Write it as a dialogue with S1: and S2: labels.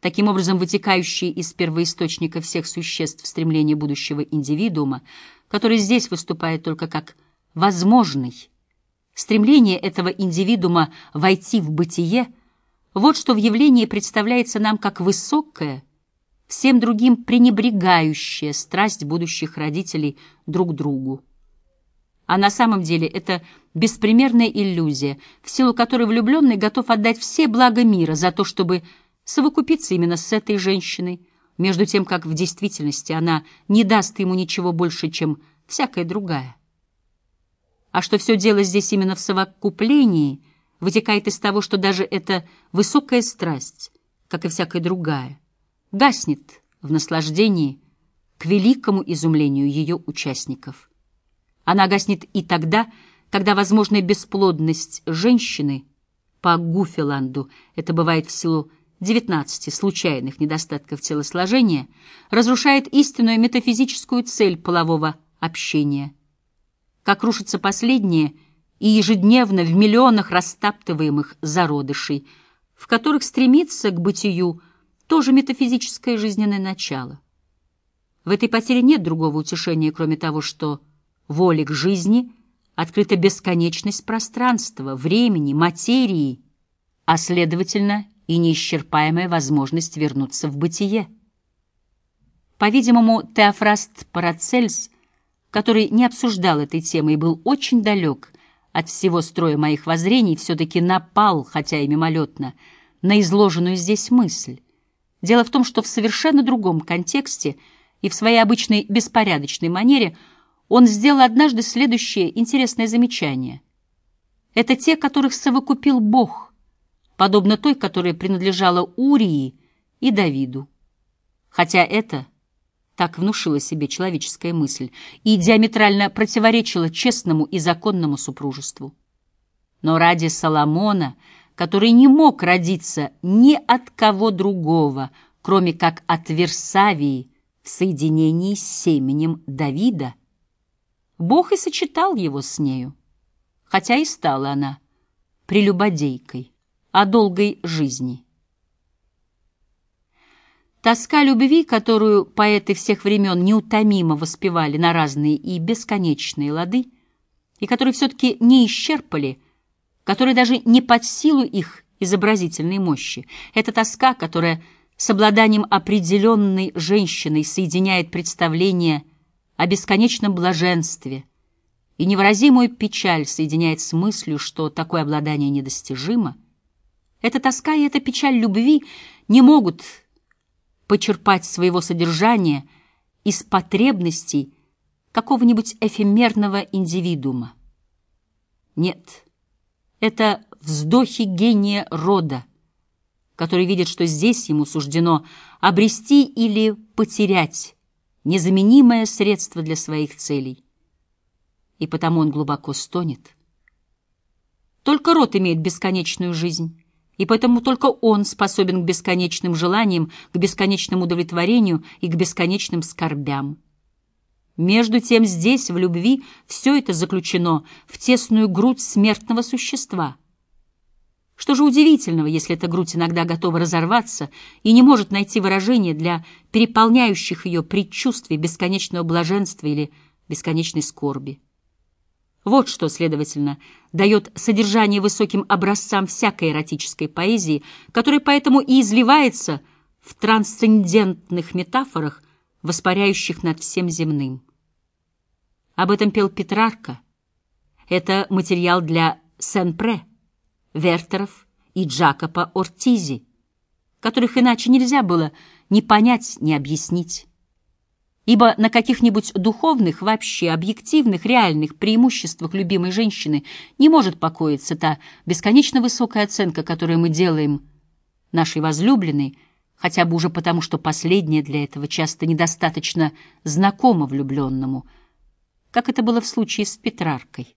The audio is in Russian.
S1: таким образом вытекающие из первоисточника всех существ стремления будущего индивидуума, который здесь выступает только как возможный, стремление этого индивидуума войти в бытие, вот что в явлении представляется нам как высокая, всем другим пренебрегающая страсть будущих родителей друг другу. А на самом деле это беспримерная иллюзия, в силу которой влюбленный готов отдать все блага мира за то, чтобы совокупиться именно с этой женщиной, между тем, как в действительности она не даст ему ничего больше, чем всякая другая. А что все дело здесь именно в совокуплении, вытекает из того, что даже эта высокая страсть, как и всякая другая, гаснет в наслаждении к великому изумлению ее участников. Она гаснет и тогда, когда возможная бесплодность женщины по Гуфеланду, это бывает в силу 19 случайных недостатков телосложения, разрушает истинную метафизическую цель полового общения. Как рушится последнее и ежедневно в миллионах растаптываемых зародышей, в которых стремится к бытию тоже метафизическое жизненное начало. В этой потере нет другого утешения, кроме того, что воле к жизни открыта бесконечность пространства, времени, материи, а, следовательно, и неисчерпаемая возможность вернуться в бытие. По-видимому, Теофраст Парацельс, который не обсуждал этой темы и был очень далек от всего строя моих воззрений, все-таки напал, хотя и мимолетно, на изложенную здесь мысль. Дело в том, что в совершенно другом контексте и в своей обычной беспорядочной манере он сделал однажды следующее интересное замечание. Это те, которых совокупил Бог — подобно той, которая принадлежала Урии и Давиду. Хотя это, так внушила себе человеческая мысль, и диаметрально противоречило честному и законному супружеству. Но ради Соломона, который не мог родиться ни от кого другого, кроме как от Версавии в соединении с семенем Давида, Бог и сочетал его с нею, хотя и стала она прелюбодейкой о долгой жизни. Тоска любви, которую поэты всех времен неутомимо воспевали на разные и бесконечные лады, и которые все-таки не исчерпали, которые даже не под силу их изобразительной мощи, это тоска, которая с обладанием определенной женщиной соединяет представление о бесконечном блаженстве и невыразимую печаль соединяет с мыслью, что такое обладание недостижимо — эта тоска и эта печаль любви не могут почерпать своего содержания из потребностей какого-нибудь эфемерного индивидуума. Нет, это вздохи гения рода, который видит, что здесь ему суждено обрести или потерять незаменимое средство для своих целей. И потому он глубоко стонет. Только род имеет бесконечную жизнь, и поэтому только он способен к бесконечным желаниям, к бесконечному удовлетворению и к бесконечным скорбям. Между тем здесь, в любви, все это заключено в тесную грудь смертного существа. Что же удивительного, если эта грудь иногда готова разорваться и не может найти выражение для переполняющих ее предчувствий бесконечного блаженства или бесконечной скорби? Вот что, следовательно, дает содержание высоким образцам всякой эротической поэзии, которая поэтому и изливается в трансцендентных метафорах, воспаряющих над всем земным. Об этом пел Петрарка. Это материал для Сен-Пре, Вертеров и Джакопа Ортизи, которых иначе нельзя было ни понять, ни объяснить ибо на каких-нибудь духовных, вообще объективных, реальных преимуществах любимой женщины не может покоиться та бесконечно высокая оценка, которую мы делаем нашей возлюбленной, хотя бы уже потому, что последняя для этого часто недостаточно знакома влюбленному, как это было в случае с Петраркой.